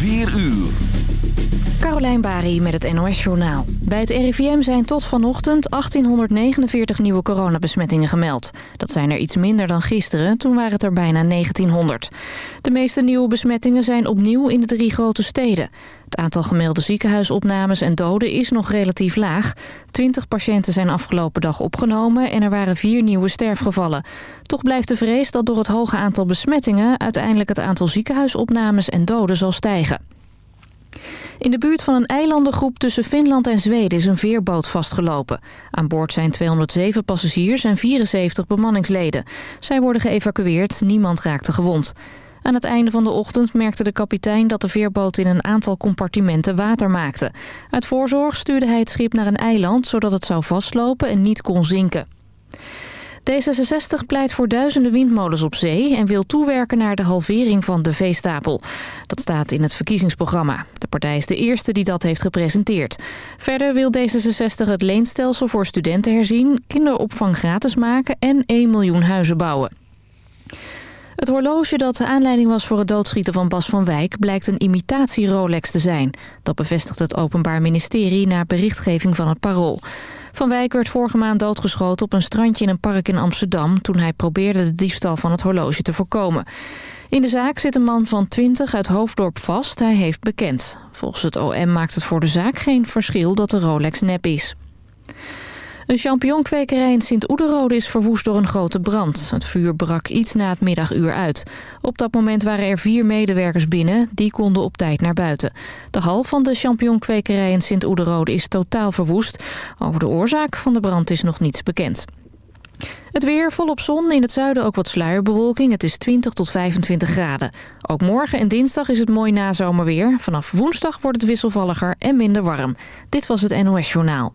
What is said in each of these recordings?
4 uur. Carolijn Bari met het NOS Journaal. Bij het RIVM zijn tot vanochtend 1849 nieuwe coronabesmettingen gemeld. Dat zijn er iets minder dan gisteren, toen waren het er bijna 1900. De meeste nieuwe besmettingen zijn opnieuw in de drie grote steden. Het aantal gemelde ziekenhuisopnames en doden is nog relatief laag. 20 patiënten zijn afgelopen dag opgenomen en er waren vier nieuwe sterfgevallen. Toch blijft de vrees dat door het hoge aantal besmettingen... uiteindelijk het aantal ziekenhuisopnames en doden zal stijgen. In de buurt van een eilandengroep tussen Finland en Zweden is een veerboot vastgelopen. Aan boord zijn 207 passagiers en 74 bemanningsleden. Zij worden geëvacueerd, niemand raakte gewond. Aan het einde van de ochtend merkte de kapitein dat de veerboot in een aantal compartimenten water maakte. Uit voorzorg stuurde hij het schip naar een eiland zodat het zou vastlopen en niet kon zinken. D66 pleit voor duizenden windmolens op zee... en wil toewerken naar de halvering van de veestapel. Dat staat in het verkiezingsprogramma. De partij is de eerste die dat heeft gepresenteerd. Verder wil D66 het leenstelsel voor studenten herzien... kinderopvang gratis maken en 1 miljoen huizen bouwen. Het horloge dat de aanleiding was voor het doodschieten van Bas van Wijk... blijkt een imitatie Rolex te zijn. Dat bevestigt het Openbaar Ministerie na berichtgeving van het Parool. Van Wijk werd vorige maand doodgeschoten op een strandje in een park in Amsterdam... toen hij probeerde de diefstal van het horloge te voorkomen. In de zaak zit een man van 20 uit Hoofddorp vast. Hij heeft bekend. Volgens het OM maakt het voor de zaak geen verschil dat de Rolex nep is. Een champignonkwekerij in Sint-Oederode is verwoest door een grote brand. Het vuur brak iets na het middaguur uit. Op dat moment waren er vier medewerkers binnen. Die konden op tijd naar buiten. De hal van de champignonkwekerij in Sint-Oederode is totaal verwoest. Over de oorzaak van de brand is nog niets bekend. Het weer volop zon, in het zuiden ook wat sluierbewolking. Het is 20 tot 25 graden. Ook morgen en dinsdag is het mooi nazomerweer. Vanaf woensdag wordt het wisselvalliger en minder warm. Dit was het NOS Journaal.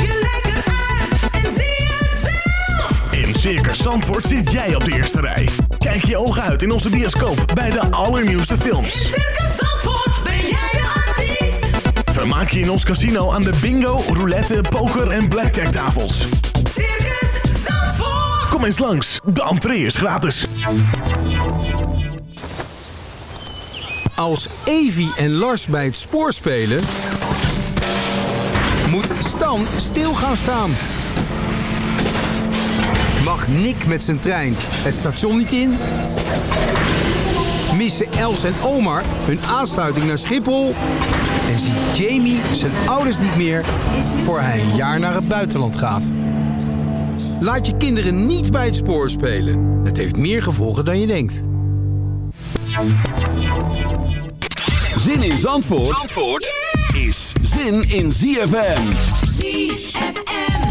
Circus Zandvoort zit jij op de eerste rij. Kijk je ogen uit in onze bioscoop bij de allernieuwste films. In Circus Zandvoort ben jij de artiest. Vermaak je in ons casino aan de bingo, roulette, poker en blackjack tafels. Circus Zandvoort. Kom eens langs, de entree is gratis. Als Evi en Lars bij het spoor spelen... moet Stan stil gaan staan. Mag Nick met zijn trein het station niet in? Missen Els en Omar hun aansluiting naar Schiphol? En ziet Jamie zijn ouders niet meer voor hij een jaar naar het buitenland gaat? Laat je kinderen niet bij het spoor spelen. Het heeft meer gevolgen dan je denkt. Zin in Zandvoort, Zandvoort is zin in ZFM. ZFM.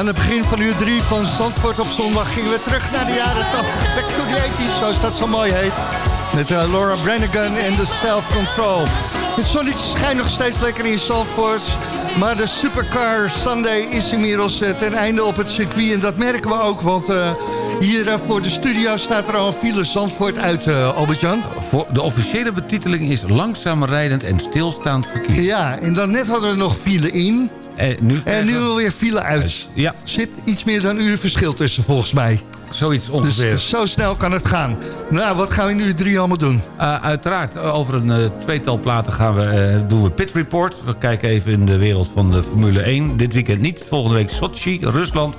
Aan het begin van uur 3 van Zandvoort op zondag gingen we terug naar de jaren 80. Back to the 80s, zoals dat zo mooi heet. Met eh, Laura Branigan en de Self Control. Het zonnetje schijnt nog steeds lekker in Zandvoort. Maar de Supercar Sunday is inmiddels eh, ten einde op het circuit. En dat merken we ook, want eh, hier eh, voor de studio staat er al een file Zandvoort uit, eh, Albert-Jan. De officiële betiteling is langzaam rijdend en stilstaand verkeer. Ja, en dan net hadden we nog file in. En nu, En nu alweer file uit. Ja, Zit iets meer dan een uur verschil tussen, volgens mij. zoiets ongeveer. Dus zo snel kan het gaan. Nou, wat gaan we nu drie allemaal doen? Uh, uiteraard, uh, over een uh, tweetal platen gaan we, uh, doen we Pit Report. We kijken even in de wereld van de Formule 1. Dit weekend niet, volgende week Sochi, Rusland.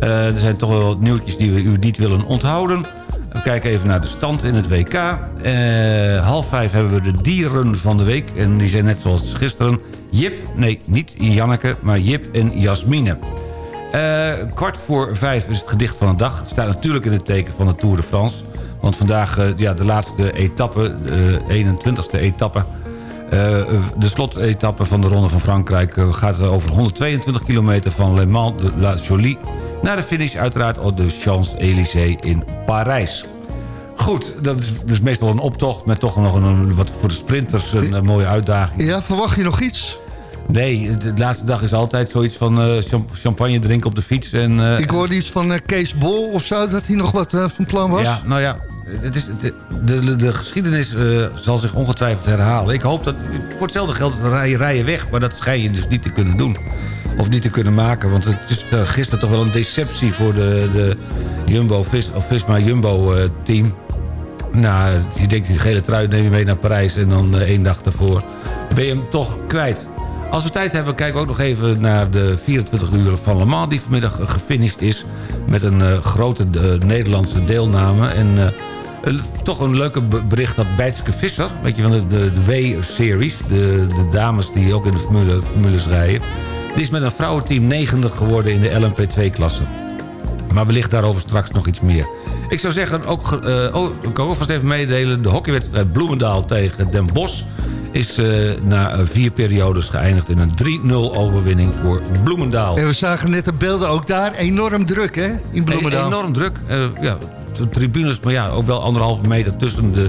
Uh, er zijn toch wel nieuwtjes die we u niet willen onthouden. We kijken even naar de stand in het WK. Uh, half vijf hebben we de dieren van de week. En die zijn net zoals gisteren. Jip, nee, niet Janneke, maar Jip en Jasmine. Uh, kwart voor vijf is het gedicht van de dag. Het staat natuurlijk in het teken van de Tour de France. Want vandaag ja, de laatste etappe, de 21ste etappe... Uh, de slotetappe van de Ronde van Frankrijk gaat over 122 kilometer van Le Mans de La Jolie... naar de finish uiteraard op de Champs-Élysées in Parijs. Goed, dat is, dat is meestal een optocht met toch nog een, wat voor de sprinters een, een, mooie uitdaging. Ja, verwacht je nog iets? Nee, de laatste dag is altijd zoiets van uh, champagne drinken op de fiets. En, uh, Ik hoorde iets van uh, Kees Bol of zo, dat hij nog wat van plan was. Ja, nou ja, het is, de, de, de geschiedenis zal zich ongetwijfeld herhalen. Ik hoop dat, voor hetzelfde geld rijden, rijden weg, maar dat schijn je dus niet te kunnen doen. Of niet te kunnen maken, want het is gisteren toch wel een deceptie voor de, de Jumbo, Vis, of Visma Jumbo team. Nou, je denkt die gele trui neem je mee naar Parijs en dan één dag daarvoor ben je hem toch kwijt. Als we tijd hebben, kijken we ook nog even naar de 24 uur van Le Mans... die vanmiddag gefinished is met een uh, grote uh, Nederlandse deelname. En uh, toch een leuke bericht dat Bijtske Visser... weet je, van de, de, W-series, de, de dames die ook in de formule, formules rijden... die is met een vrouwenteam 90 geworden in de LMP2-klasse. Maar wellicht daarover straks nog iets meer. Ik zou zeggen, ook, oh, ik kan ook vast even meedelen... de hockeywedstrijd Bloemendaal tegen Den Bosch is uh, na vier periodes geëindigd in een 3-0 overwinning voor Bloemendaal. En we zagen net de beelden ook daar. Enorm druk, hè, in Bloemendaal. E enorm druk. Uh, ja, de tribunes, maar ja, ook wel anderhalve meter tussen de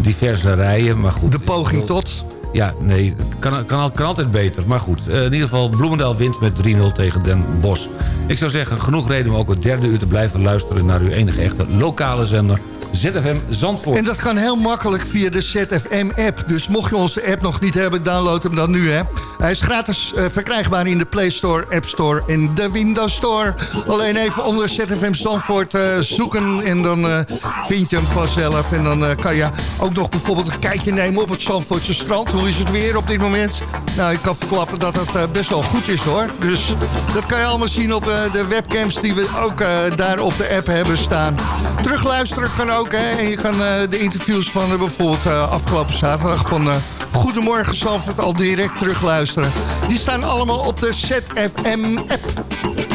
diverse rijen. Maar goed, de poging uh, tot? Ja, nee, kan, kan, kan altijd beter. Maar goed, in ieder geval Bloemendaal wint met 3-0 tegen Den Bosch. Ik zou zeggen, genoeg reden om ook het derde uur te blijven luisteren... naar uw enige echte lokale zender ZFM Zandvoort. En dat kan heel makkelijk via de ZFM-app. Dus mocht je onze app nog niet hebben, download hem dan nu. Hè. Hij is gratis eh, verkrijgbaar in de Play Store, App Store en de Windows Store. Alleen even onder ZFM Zandvoort eh, zoeken en dan eh, vind je hem vanzelf. En dan kan je ook nog bijvoorbeeld een kijkje nemen op het Zandvoortse strand. Hoe is het weer op dit moment? Nou, ik kan verklappen dat het best wel goed is hoor. Dus dat kan je allemaal zien op de webcams die we ook daar op de app hebben staan. Terugluisteren kan ook hè. En je kan eh, de interviews van eh, bijvoorbeeld eh, afgelopen zaterdag van... Goedemorgen Zandvoort al direct terugluisteren. Die staan allemaal op de ZFM-app.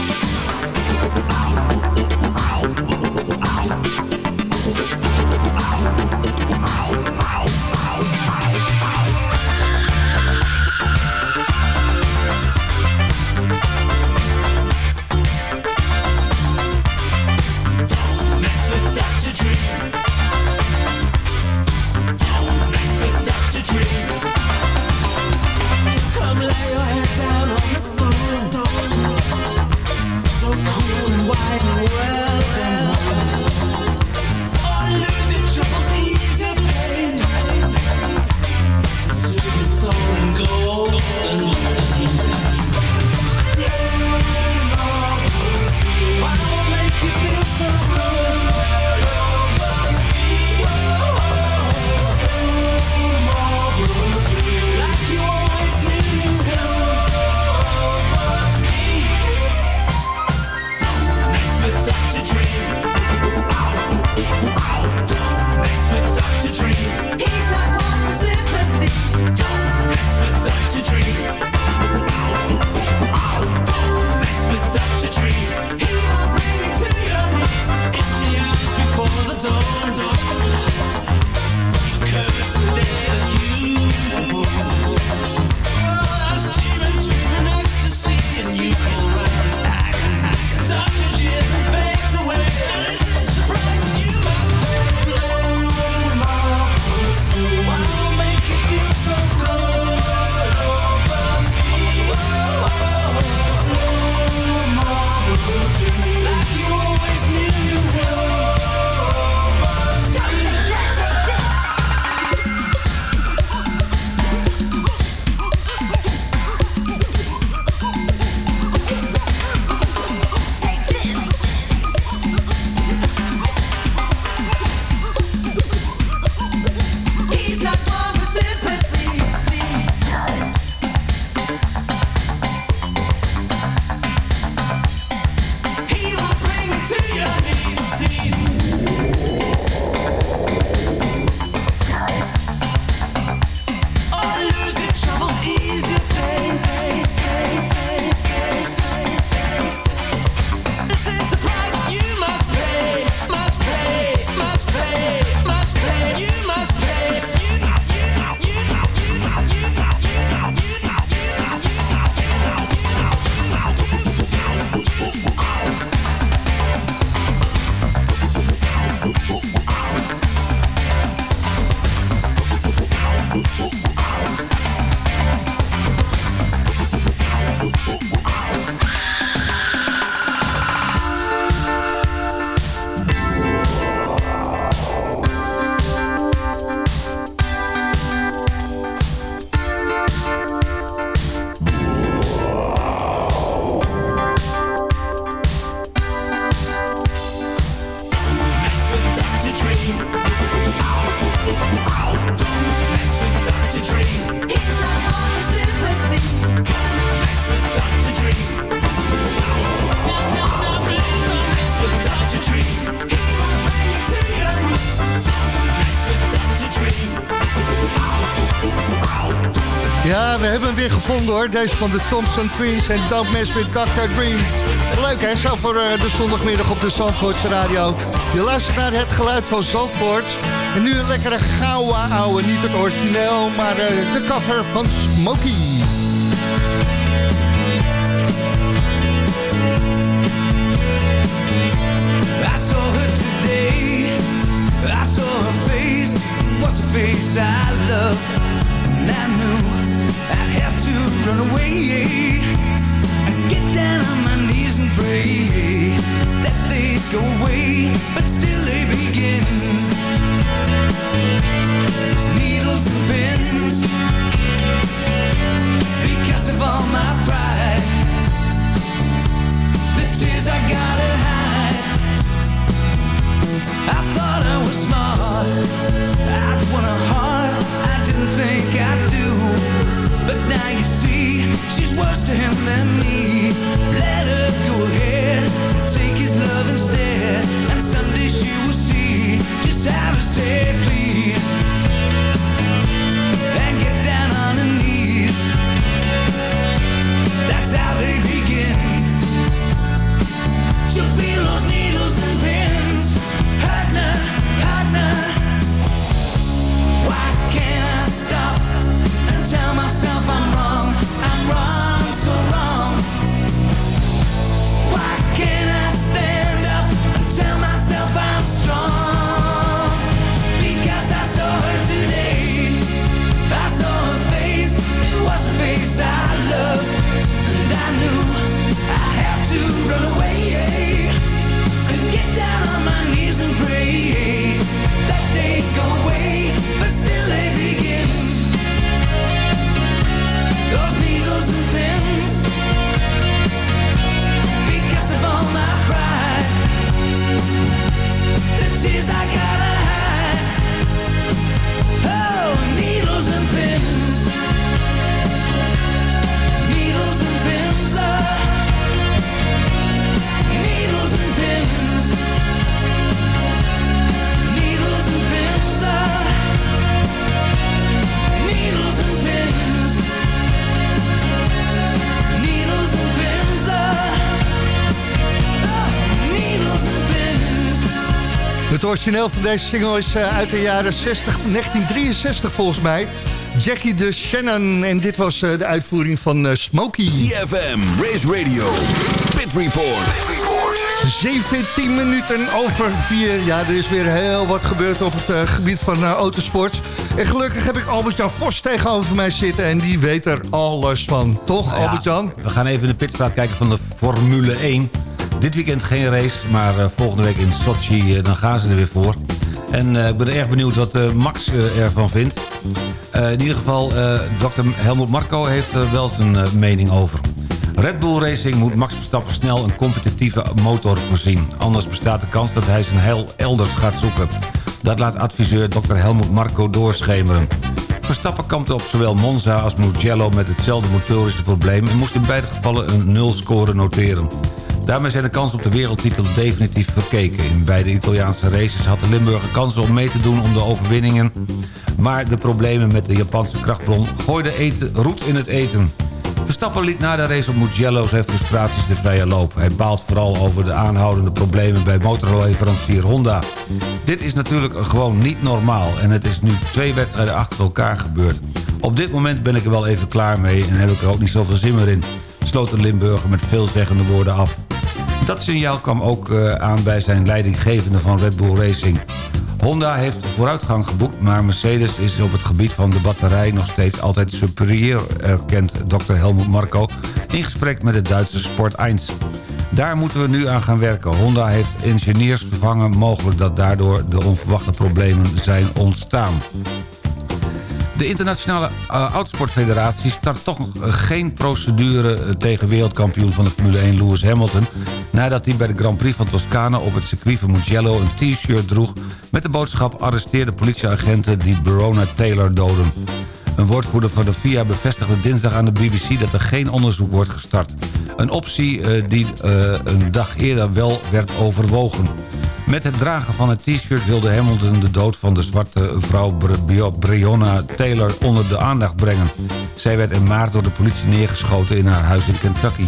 Weer gevonden hoor. Deze van de Thompson Twins en Don't Mess with Dr. Dream. Leuk hè, zo voor eh, de zondagmiddag op de Zandvoortse radio. Je luistert naar het geluid van Zandvoort. En nu een lekkere gouden ouwe. Niet het origineel, maar eh, de cover van Smokey. Origineel van deze single is eh, uit de jaren 60, 1963 volgens mij. Jackie de Shannon. En dit was eh, de uitvoering van eh, Smokey. CFM, Race Radio, Pit Report. 17 minuten over 4. Ja, er is weer heel wat gebeurd op het gebied van autosport. En gelukkig heb ik Albert-Jan Vos tegenover mij zitten... en die weet er alles van. Toch, Nou ja, Albert-Jan? We gaan even in de pitstraat kijken van de Formule 1. Dit weekend geen race, maar eh, volgende week in Sochi, eh, dan gaan ze er weer voor. En eh, ik ben erg benieuwd wat Max ervan vindt. In ieder geval, Dr. Helmut Marko heeft er wel zijn mening over. Red Bull Racing moet Max Verstappen snel een competitieve motor voorzien. Anders bestaat de kans dat hij zijn heil elders gaat zoeken. Dat laat adviseur Dr. Helmut Marko doorschemeren. Verstappen kampte op zowel Monza als Mugello met hetzelfde motorische probleem... en moest in beide gevallen een nul-score noteren. Daarmee zijn de kansen op de wereldtitel definitief verkeken. In beide Italiaanse races had de Limburger kansen om mee te doen om de overwinningen... maar de problemen met de Japanse krachtbron gooiden eten, roet in het eten. Verstappen liet na de race op Mugello zijn frustraties de vrije loop. Hij baalt vooral over de aanhoudende problemen bij motorleverancier Honda. Dit is natuurlijk gewoon niet normaal en het is nu twee wedstrijden achter elkaar gebeurd. Op dit moment ben ik er wel even klaar mee en heb ik er ook niet zoveel zin meer in. Sloot de Limburger met veelzeggende woorden af. Dat signaal kwam ook eh, aan bij zijn leidinggevende van Red Bull Racing. Honda heeft vooruitgang geboekt, maar Mercedes is op het gebied van de batterij nog steeds altijd superieur, erkent Dr. Helmut Marko in gesprek met de Duitse Sport 1. Daar moeten we nu aan gaan werken. Honda heeft ingenieurs vervangen, mogelijk dat daardoor de onverwachte problemen zijn ontstaan. De Internationale uh, Autosportfederatie start toch uh, geen procedure uh, tegen wereldkampioen van de Formule 1 Lewis Hamilton... nadat hij bij de Grand Prix van Toscane op het circuit van Mugello een t-shirt droeg... met de boodschap arresteerde politieagenten die Verona Taylor doden. Een woordvoerder van de FIA bevestigde dinsdag aan de BBC dat er geen onderzoek wordt gestart. Een optie uh, die uh, een dag eerder wel werd overwogen. Met het dragen van het t-shirt wilde Hamilton de dood van de zwarte vrouw Breonna Taylor onder de aandacht brengen. Zij werd in maart door de politie neergeschoten in haar huis in Kentucky.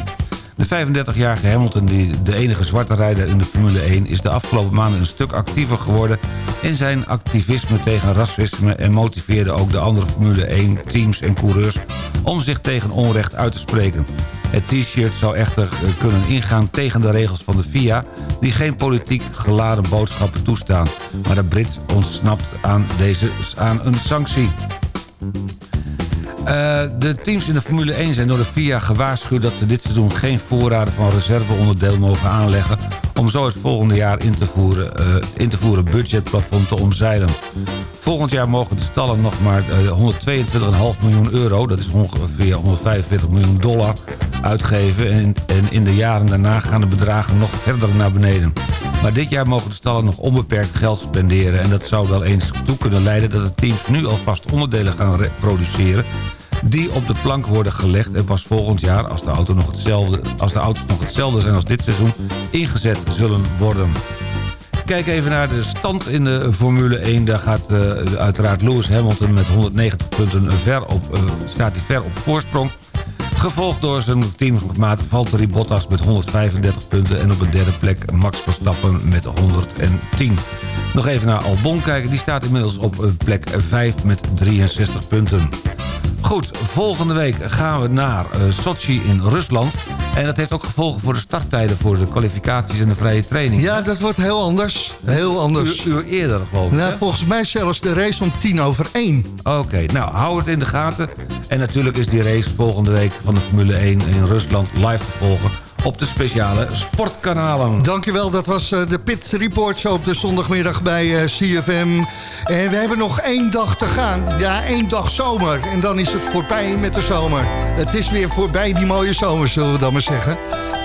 De 35-jarige Hamilton, die de enige zwarte rijder in de Formule 1... is de afgelopen maanden een stuk actiever geworden... in zijn activisme tegen racisme... en motiveerde ook de andere Formule 1-teams en coureurs... om zich tegen onrecht uit te spreken. Het t-shirt zou echter kunnen ingaan tegen de regels van de FIA... die geen politiek geladen boodschappen toestaan. Maar de Brit ontsnapt aan, deze, aan een sanctie. Eh, de teams in de Formule 1 zijn door de FIA gewaarschuwd... dat ze dit seizoen geen voorraden van reserveonderdeel mogen aanleggen... om zo het volgende jaar in te voeren, eh, in te voeren budgetplafond te omzeilen. Volgend jaar mogen de stallen nog maar eh, 122,5 miljoen euro... dat is ongeveer 145 miljoen dollar uitgeven... En, en in de jaren daarna gaan de bedragen nog verder naar beneden. Maar dit jaar mogen de stallen nog onbeperkt geld spenderen... en dat zou wel eens toe kunnen leiden dat de teams nu alvast onderdelen gaan re- produceren die op de plank worden gelegd en pas volgend jaar, als de, auto nog hetzelfde, als de auto's nog hetzelfde zijn als dit seizoen, ingezet zullen worden. Kijk even naar de stand in de Formule 1. Daar gaat eh, uiteraard Lewis Hamilton met 190 punten ver op, eh, staat hij ver op voorsprong. Gevolgd door zijn teammaat Valtteri Bottas met 135 punten... en op een derde plek Max Verstappen met 110. Nog even naar Albon kijken. Die staat inmiddels op eh, plek 5 met 63 punten. Goed, volgende week gaan we naar eh, Sochi in Rusland. En dat heeft ook gevolgen voor de starttijden... voor de kwalificaties en de vrije training. Ja, dat wordt heel anders. Heel anders. Uur, uur eerder, geloof ik. Nou, hè? volgens mij zelfs de race om tien over één. Oké, nou, hou het in de gaten. En natuurlijk is die race volgende week van de Formule 1 in Rusland live te volgen... op de speciale sportkanalen. Dankjewel, dat was eh, de Pit Report zo op de zondagmiddag bij eh, CFM. En we hebben nog één dag te gaan. Ja, één dag zomer. En dan is het voorbij met de zomer. Het is weer voorbij, die mooie zomer, zullen we dan maar zeggen.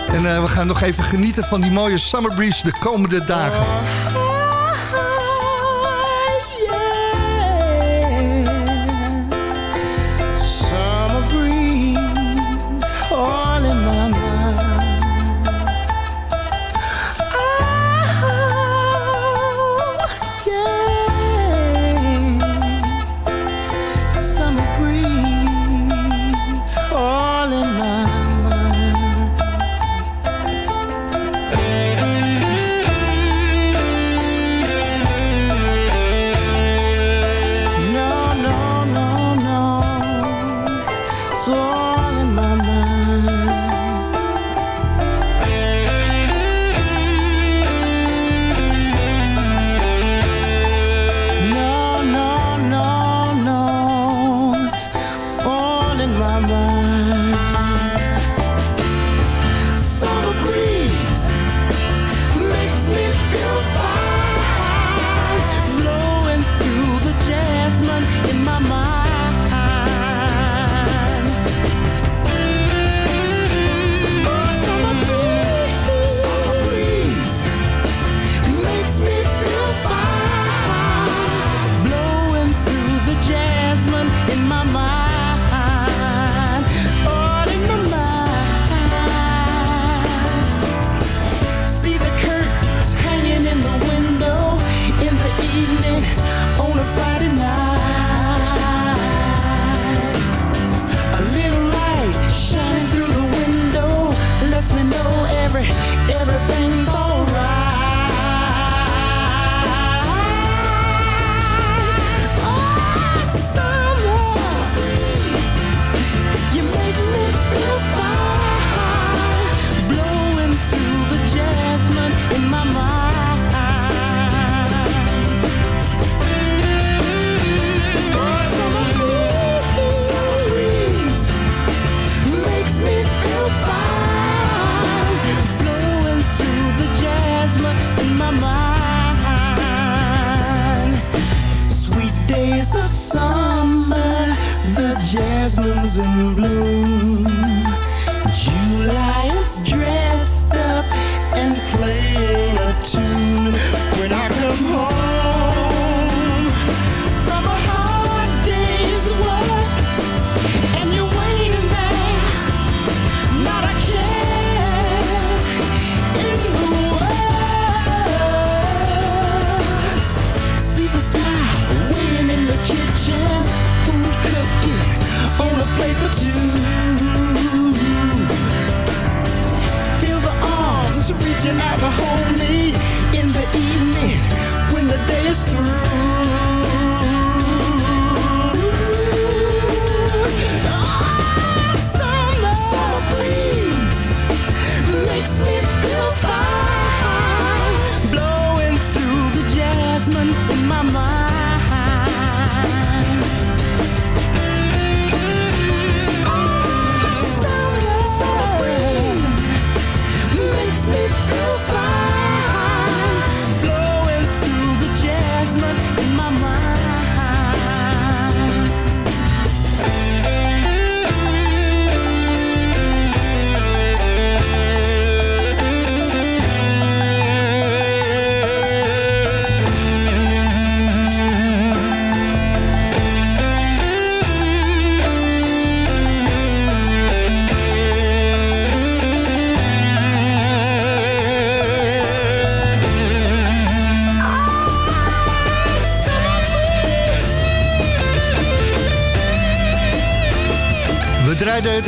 En eh, we gaan nog even genieten van die mooie summer breeze de komende dagen.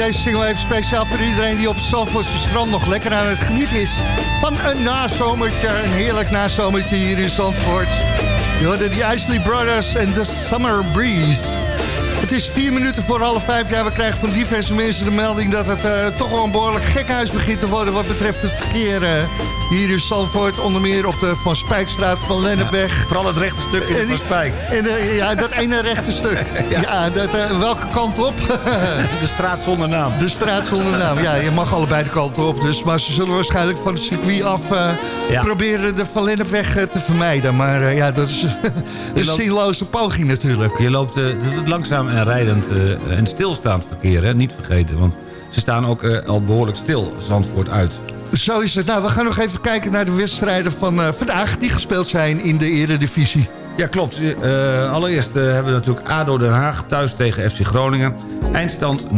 Deze single even speciaal voor iedereen die op Zandvoortse strand nog lekker aan het genieten is. Van een nazomertje, een heerlijk nazomertje hier in Zandvoort. Je hoorde die Isley Brothers en The Summer Breeze. Het is vier minuten voor half vijf. Ja, we krijgen van diverse mensen de melding dat het eh, toch wel een behoorlijk gekhuis begint te worden wat betreft het verkeer. eh, hier in Zandvoort, onder meer op de Van Spijkstraat van Lennepweg. Vooral het rechte stuk in die- Spijk. En, ja, dat ene rechte stuk. ja, dat, eh, welke kant op? De straat zonder naam. De straat zonder naam. Ja, je mag allebei de kanten op. Dus, maar ze zullen waarschijnlijk van het circuit af Ja. proberen de Van Lennepweg te vermijden. Maar ja, dat is een zinloze poging natuurlijk. Je loopt langzaam en rijdend eh, en stilstaand verkeer, hè? niet vergeten. Want ze staan ook eh, al behoorlijk stil, Zandvoort uit. Zo is het. Nou, we gaan nog even kijken naar de wedstrijden van eh, vandaag... die gespeeld zijn in de eredivisie. Ja, klopt. Allereerst hebben we natuurlijk ADO Den Haag thuis tegen FC Groningen. Eindstand 0-1.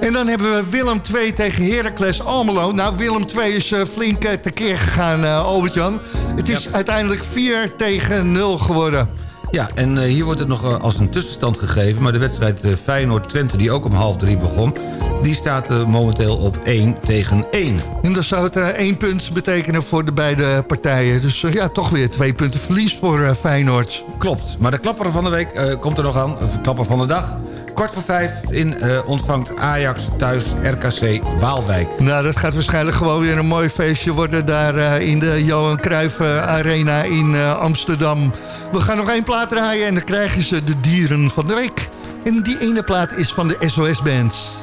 En dan hebben we Willem 2 tegen Heracles Almelo. Nou, Willem 2 is eh, flink tekeer gegaan, Albert-Jan. Het is uiteindelijk 4 tegen 0 geworden. Ja, en eh, hier wordt het nog eh, als een tussenstand gegeven. Maar de wedstrijd eh, Feyenoord-Twente, die ook om half drie begon... die staat eh, momenteel op 1 tegen 1. En dat zou het eh, één punt betekenen voor de beide partijen. Dus eh, ja, toch weer twee punten verlies voor Feyenoord. Klopt, maar de klapper van de week komt er nog aan. De klapper van de dag. Kwart voor vijf in, ontvangt Ajax thuis RKC Waalwijk. Nou, dat gaat waarschijnlijk gewoon weer een mooi feestje worden... daar in de Johan Cruijff Arena in Amsterdam. We gaan nog één plaat draaien en dan krijgen ze de dieren van de week. En die ene plaat is van de SOS Bands.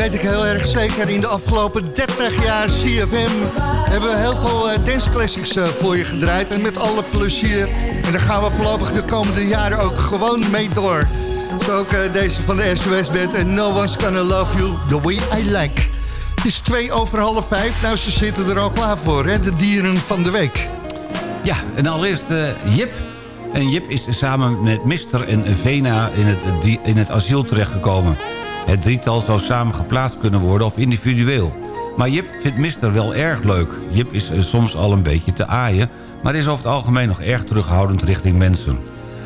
Weet ik heel erg zeker. In de afgelopen 30 jaar CFM hebben we heel veel eh, dance classics eh, voor je gedraaid. En met alle plezier. En daar gaan we voorlopig de komende jaren ook gewoon mee door. Zo ook eh, deze van de SOS Band. En No One's Gonna Love You The Way I Like. Het is twee over half vijf. Nou, ze zitten er al klaar voor? De dieren van de week. Ja, en allereerst eh, Jip. En Jip is samen met Mister en Vena in het, in het asiel terechtgekomen. Het drietal zou samen geplaatst kunnen worden of individueel. Maar Jip vindt Mister wel erg leuk. Jip is eh, soms al een beetje te aaien... maar is over het algemeen nog erg terughoudend richting mensen.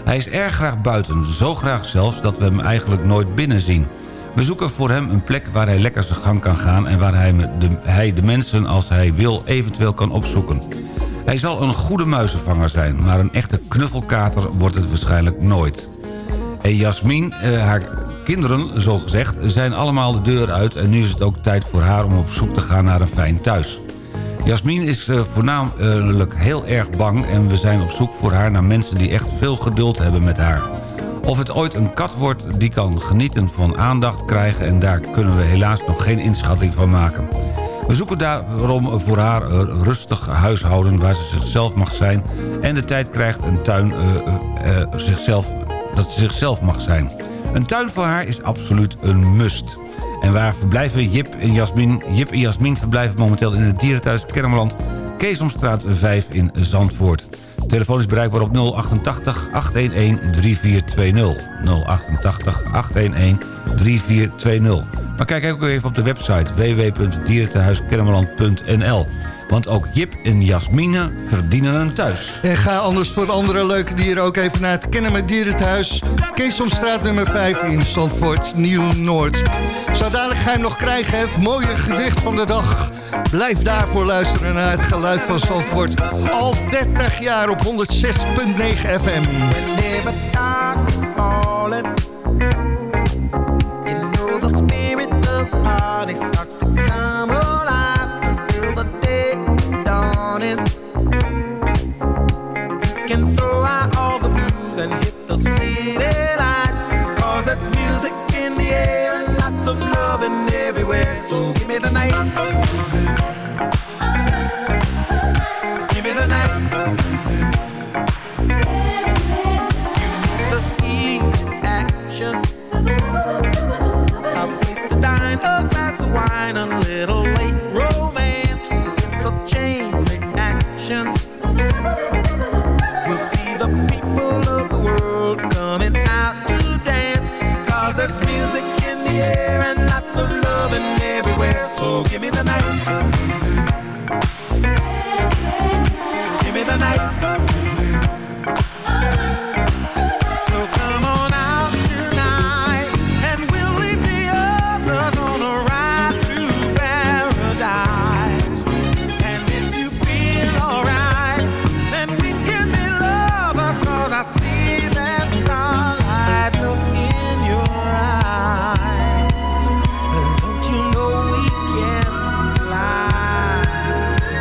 Hij is erg graag buiten, zo graag zelfs dat we hem eigenlijk nooit binnen zien. We zoeken voor hem een plek waar hij lekker zijn gang kan gaan... en waar hij, de, hij de mensen als hij wil eventueel kan opzoeken. Hij zal een goede muizenvanger zijn, maar een echte knuffelkater wordt het waarschijnlijk nooit. En Jasmin, eh, haar kinderen, zo gezegd, zijn allemaal de deur uit... en nu is het ook tijd voor haar om op zoek te gaan naar een fijn thuis. Jasmin is eh, voornamelijk heel erg bang... en we zijn op zoek voor haar naar mensen die echt veel geduld hebben met haar. Of het ooit een kat wordt die kan genieten van aandacht krijgen... en daar kunnen we helaas nog geen inschatting van maken. We zoeken daarom voor haar een rustig huishouden waar ze zichzelf mag zijn... en de tijd krijgt een tuin eh, eh, zichzelf, dat ze zichzelf mag zijn. Een tuin voor haar is absoluut een must. En waar verblijven Jip en Jasmin? Jip en Jasmin verblijven momenteel in het dierenthuis Kermeland... Keesomstraat 5 in Zandvoort. Telefoon is bereikbaar op 088 811 3420. 088 811 3420. Maar kijk ook even op de website www.dierentehuiskennemerland.nl. Want ook Jip en Jasmine verdienen een thuis. En ga anders voor andere leuke dieren ook even naar het Kennen met Dierenthuis. Keesomstraat nummer 5 in Zandvoort, Nieuw-Noord. Zo dadelijk ga je hem nog krijgen, het mooie gedicht van de dag. Blijf daarvoor luisteren naar het geluid van Zandvoort. Al 30 jaar op 106.9 FM. You know the spirit of the party starts to come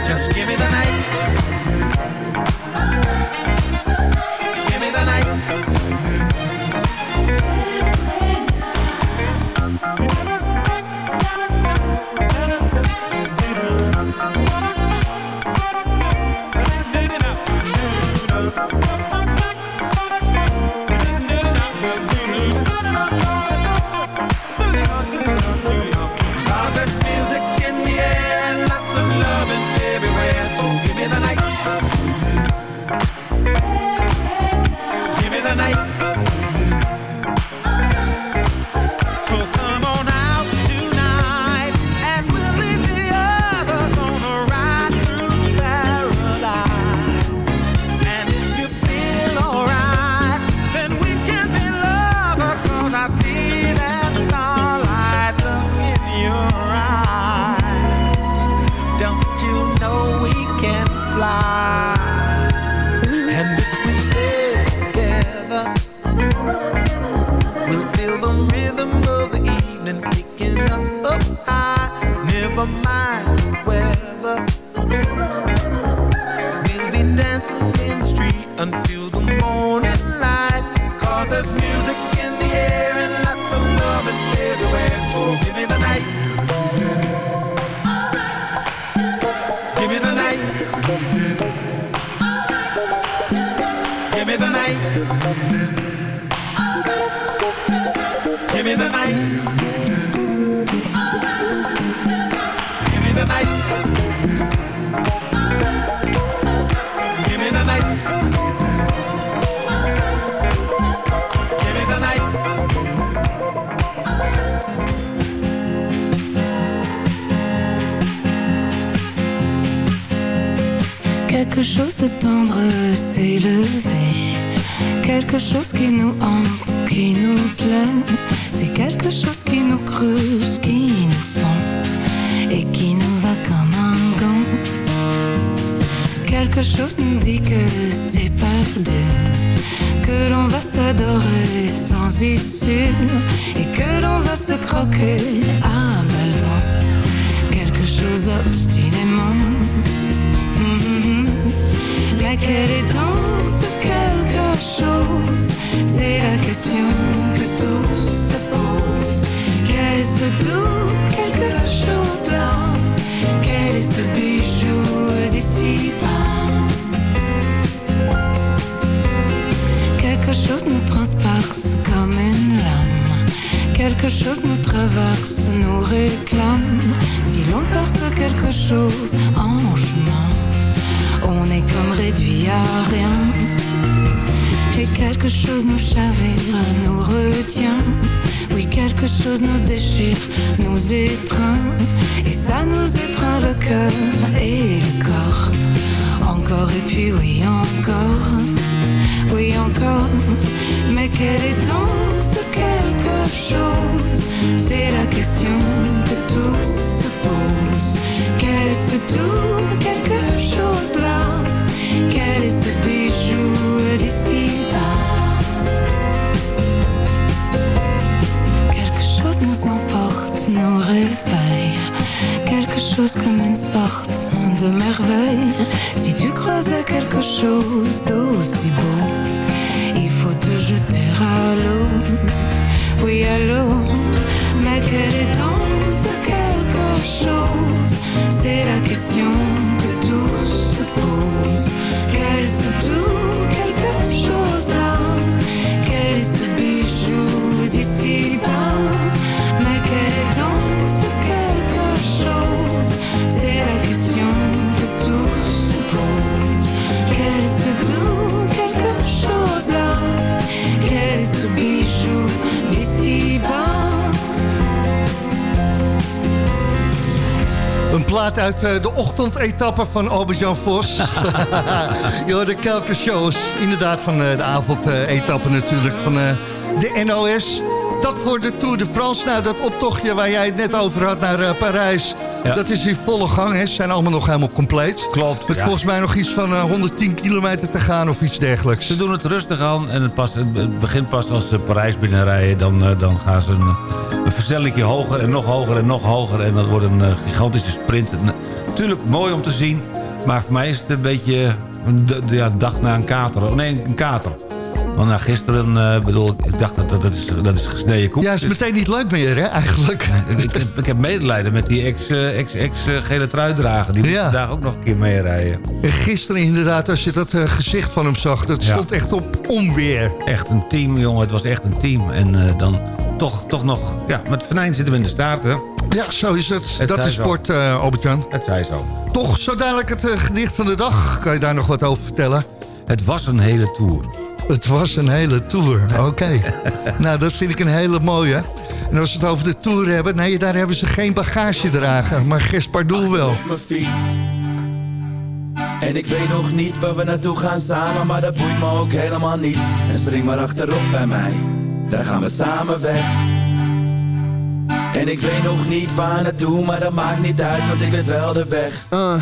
Just give me the night. Quelque chose de tendre s'est levé. Quelque chose qui nous hante, qui nous plaît. C'est quelque chose qui nous creuse, qui nous fond. Et qui nous va comme un gant. Quelque chose nous dit que c'est perdu. Que l'on va s'adorer sans issue. Et que l'on va se croquer à dents. Quelque chose obstinément. Mhm. Mais quel est donc ce quelque chose C'est la question que tous se posent. Quel est ce doux quelque chose là Quel est ce bijou d'ici Quelque chose nous transperce comme une lame. Quelque chose nous traverse, nous réclame. Si l'on perce quelque chose en chemin, on est comme réduit à rien. Et quelque chose nous chavire, nous retient. Oui, quelque chose nous déchire, nous étreint. Et ça nous étreint le cœur et le corps. Encore et puis oui, encore. Oui, encore. Mais quel est donc ce quelque chose? C'est la question que tous se posent. Quel est ce tout quelque Quel est ce bijou d'ici Quelque chose nous emporte, nous réveille. Quelque chose comme une sorte de merveille. Si tu croisais quelque chose d'aussi beau, il faut te jeter à l'eau. Oui, à l'eau. Mais quel est donc ce quelque chose? C'est la question plaat uit eh, de ochtendetappe van Albert-Jan Vos. Je hoorde kelke shows. Inderdaad van eh, de avondetappe natuurlijk van eh, de NOS. Dat voor de Tour de France. Nou, dat optochtje waar jij het net over had naar eh, Parijs. Ja. Dat is in volle gang. Hè. Ze zijn allemaal nog helemaal compleet. Klopt, Met ja. volgens mij nog iets van eh, 110 kilometer te gaan of iets dergelijks. Ze doen het rustig aan en het, het begint pas als ze Parijs binnenrijden. Dan, eh, dan gaan ze een, een versnellingje hoger en nog hoger en nog hoger. En dat wordt een eh, gigantische sprint. Eh, Natuurlijk mooi om te zien. Maar voor mij is het een beetje een ja, dag na een kater. Oh, Nee, een kater. Want na gisteren, eh, bedoel, ik dacht dat dat is, dat is gesneden koek. Ja, is Dus- meteen niet leuk meer, hè, eigenlijk. ik, ik, heb- ik heb medelijden met die ex, eh, ex, ex eh, gele truidrager. Die moet Ja. vandaag ook nog een keer meerijden. En gisteren inderdaad, als je dat gezicht van hem zag... dat Ja. stond echt op onweer. Echt een team, jongen. Het was echt een team. En dan toch, toch nog... Ja, met venijn zitten we in de staart, hè. Ja, zo is het. Het dat zij is sport, eh Albert-Jan. Het zei zo. Toch, zo dadelijk het gedicht van de dag. Kan je daar nog wat over vertellen? Het was een hele tour. Het was een hele tour. Oké. nou, dat vind ik een hele mooie. En als we het over de tour hebben... Nee, daar hebben ze geen bagagedrager. Maar Gespardoel wel. op mijn fiets. En ik weet nog niet waar we naartoe gaan samen, maar dat boeit me ook helemaal niet. En spring maar achterop bij mij, daar gaan we samen weg. En ik weet nog niet waar naartoe, maar dat maakt niet uit, want ik weet wel de weg. Uh,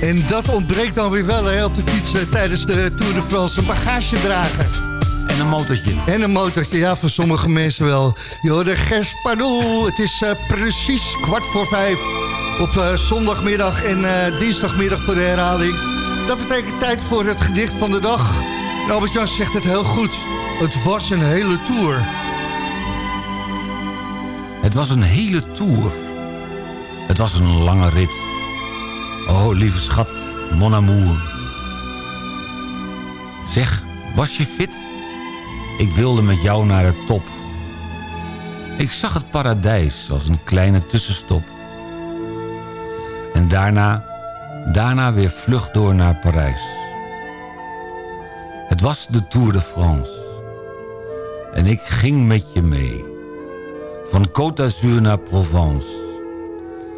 En dat ontbreekt dan weer wel hè, op de fiets eh, tijdens de Tour de France. Een bagage dragen. En een motortje. En een motortje, ja, voor sommige mensen wel. Gers Pardoel. Het is eh, precies kwart voor vijf op eh, zondagmiddag en dinsdagmiddag voor de herhaling. Dat betekent tijd voor het gedicht van de dag. En Albert-Jan zegt het heel goed. Het was een hele tour. Het was een hele tour. Het was een lange rit. Oh, lieve schat, mon amour. Zeg, was je fit? Ik wilde met jou naar de top. Ik zag het paradijs als een kleine tussenstop. En daarna, daarna weer vlug door naar Parijs. Het was de Tour de France. En ik ging met je mee. Van Côte d'Azur naar Provence.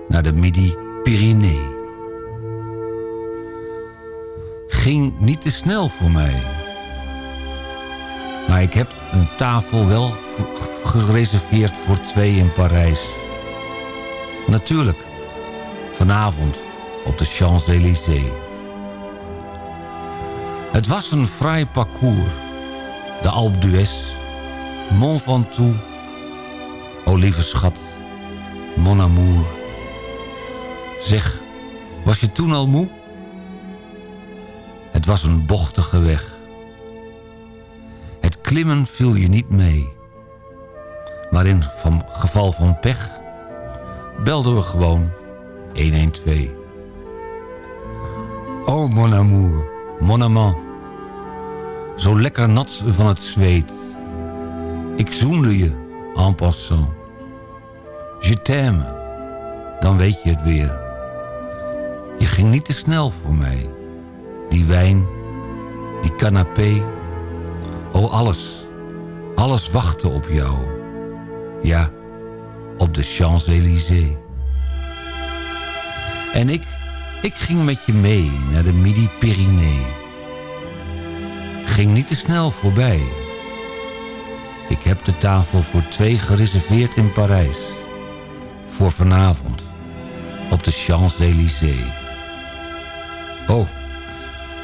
Naar de Midi-Pyrénées. Ging niet te snel voor mij. Maar ik heb een tafel wel gereserveerd voor twee in Parijs. Natuurlijk. Vanavond op de Champs-Élysées. Het was een fraai parcours. De Alpe d'Huez, Mont Ventoux, O lieve mon amour. Zeg, was je toen al moe? Het was een bochtige weg. Het klimmen viel je niet mee. Maar in van, geval van pech belden we gewoon 112. Oh mon amour, mon amant. Zo lekker nat van het zweet. Ik zoende je en passant. Je t'aime, dan weet je het weer. Je ging niet te snel voor mij die wijn, die canapé. O alles, alles wachtte op jou. Ja, op de Champs-Élysées. En ik, ik ging met je mee naar de Midi-Pyrénées. Ging niet te snel voorbij. Ik heb de tafel voor twee gereserveerd in Parijs. Voor vanavond, op de Champs-Élysées. Oh,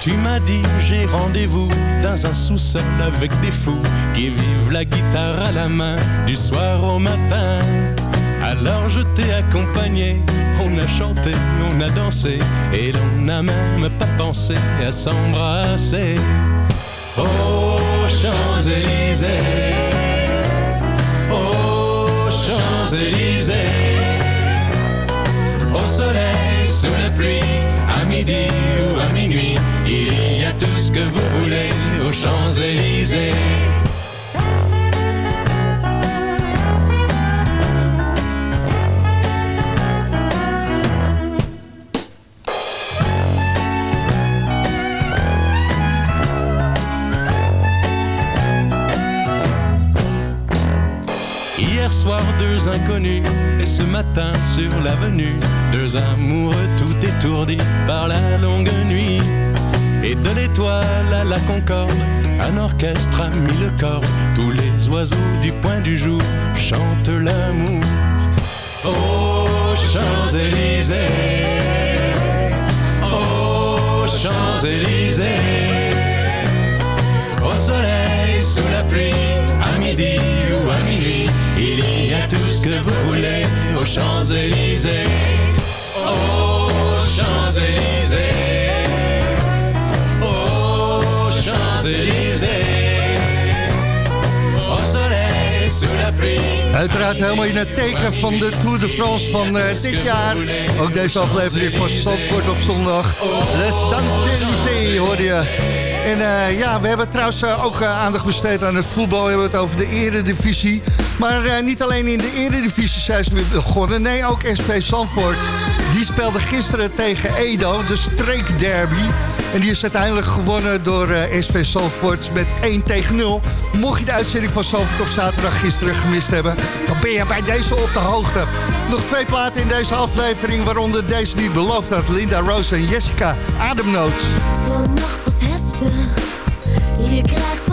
Tu m'as dit j'ai rendez-vous dans un sous-sol avec des fous qui vivent la guitare à la main du soir au matin. Alors je t'ai accompagné, on a chanté, on a dansé et l'on n'a même pas pensé à s'embrasser. Oh Champs-Élysées, oh Champs-Élysées, au soleil, sous la pluie, à midi ou à minuit il y a tout ce que vous voulez aux Champs-Élysées. soir deux inconnus et ce matin sur l'avenue deux amoureux tout étourdis par la longue nuit. Et de l'étoile à la concorde, un orchestre a mis le corps. Tous les oiseaux du point du jour chantent l'amour. Aux Champs-Élysées, aux Champs-Élysées, au soleil, sous la pluie, à midi ou à minuit, il y a tout ce que vous voulez aux Champs-Élysées. Oh, Uiteraard helemaal in het teken van de Tour de France van eh, dit jaar. Ook deze aflevering van Zandvoort op zondag. De Champs-Élysées hoorde je. En eh, ja, we hebben trouwens eh, ook aandacht besteed aan het voetbal. We hebben het over de eredivisie. Maar niet alleen in de eredivisie zijn ze weer begonnen. Nee, ook SV Zandvoort. Die speelde gisteren tegen Edo, de streekderby. En die is uiteindelijk gewonnen door eh, SV Zandvoort met 1 tegen 0. Mocht je de uitzending van Zandvoort op zaterdag gisteren gemist hebben... dan ben je bij deze op de hoogte. Nog twee platen in deze aflevering, waaronder deze die beloofd had. Linda Rose en Jessica heftig. Je krijgt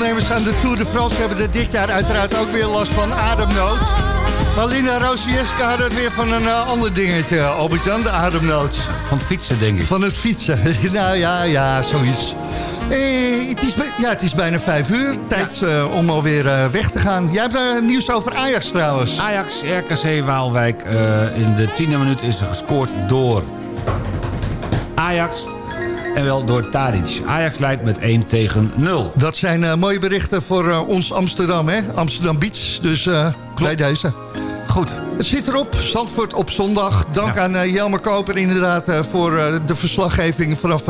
deelnemers aan de Tour de France hebben er dit jaar uiteraard ook weer last van ademnood. En Jessica hadden het weer van een eh, ander dingetje, Albert-Jan, de ademnood. Van het fietsen, denk ik. Van het fietsen. nou ja, ja, zoiets. Eh, het, is, ja, het is bijna vijf uur. Tijd eh, om alweer eh, weg te gaan. Jij hebt eh, nieuws over Ajax trouwens. Ajax, RKC Waalwijk. eh, in de tiende minuut is er gescoord door Ajax. En wel door Tadic. Ajax leidt met 1 tegen 0. Dat zijn eh, mooie berichten voor eh, ons Amsterdam, hè? Amsterdam Beach. Dus bij deze. Goed. Het zit erop. Zandvoort op zondag. Dank aan Jelmer Koper inderdaad voor de verslaggeving vanaf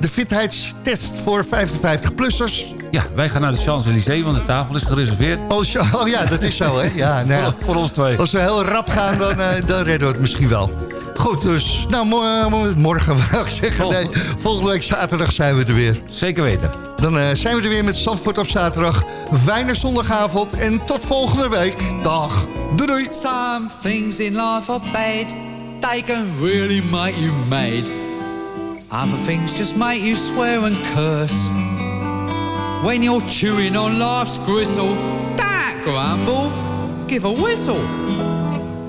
de fitheidstest voor 55-plussers. Ja, wij gaan naar de Champs-Élysées, want de tafel is gereserveerd. Oh, oh ja, dat is zo, hè? Ja, nou. Voor, voor ons twee. Als we heel rap gaan, dan, dan redden we het misschien wel. Goed, dus nou, mo- mo- morgen wou ik zeggen. Nee, volgende week zaterdag zijn we er weer. Zeker weten. Dan eh, zijn we er weer met Zandvoort op zaterdag. Fijne zondagavond en tot volgende week. Dag. Doei doei. Some things in life are bad. They can really make you mad. Other things just make you swear and curse. When you're chewing on life's gristle, don't grumble, give a whistle.